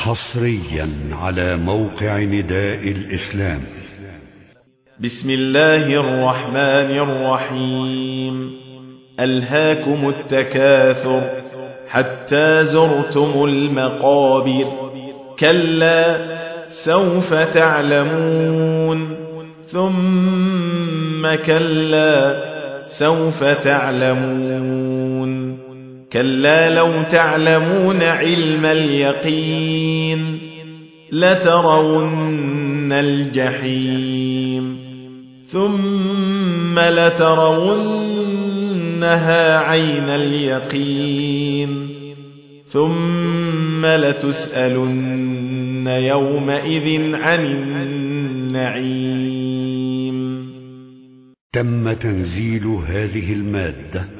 حصريا على موقع نداء الإسلام. بسم الله الرحمن الرحيم. ألهاكم التكاثر حتى زرتم المقابر. كلا سوف تعلمون. ثم كلا سوف تعلمون. كلا لو تعلمون علم اليقين لترون الجحيم ثم لترونها عين اليقين ثم لتسألن يومئذ عن النعيم. تم تنزيل هذه المادة